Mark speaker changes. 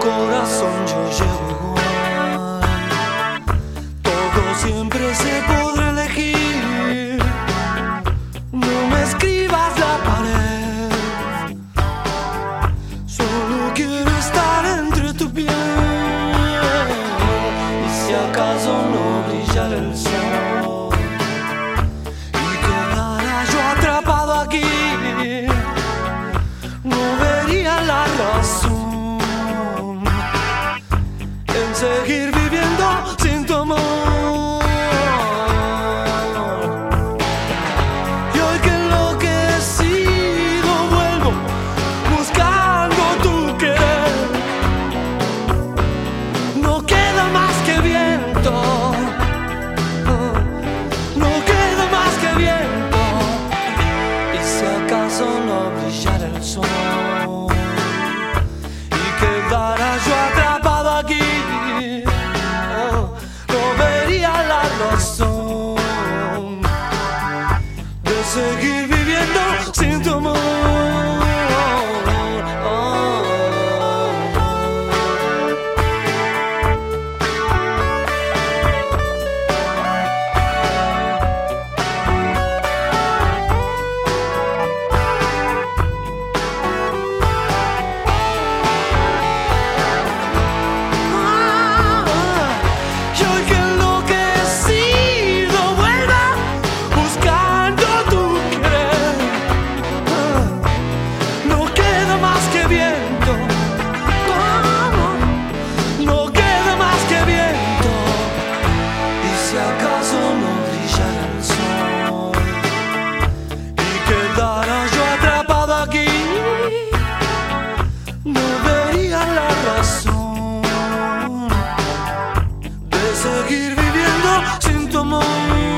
Speaker 1: corazón yo llego igual. Todo siempre se podrá seguir viviendo sin tu amor. Y hoy que enloquecido vuelvo buscando tu querer. No queda más que viento. No queda más que viento. Y si acaso no brillara el sol so razón de seguir viviendo sin tu amor.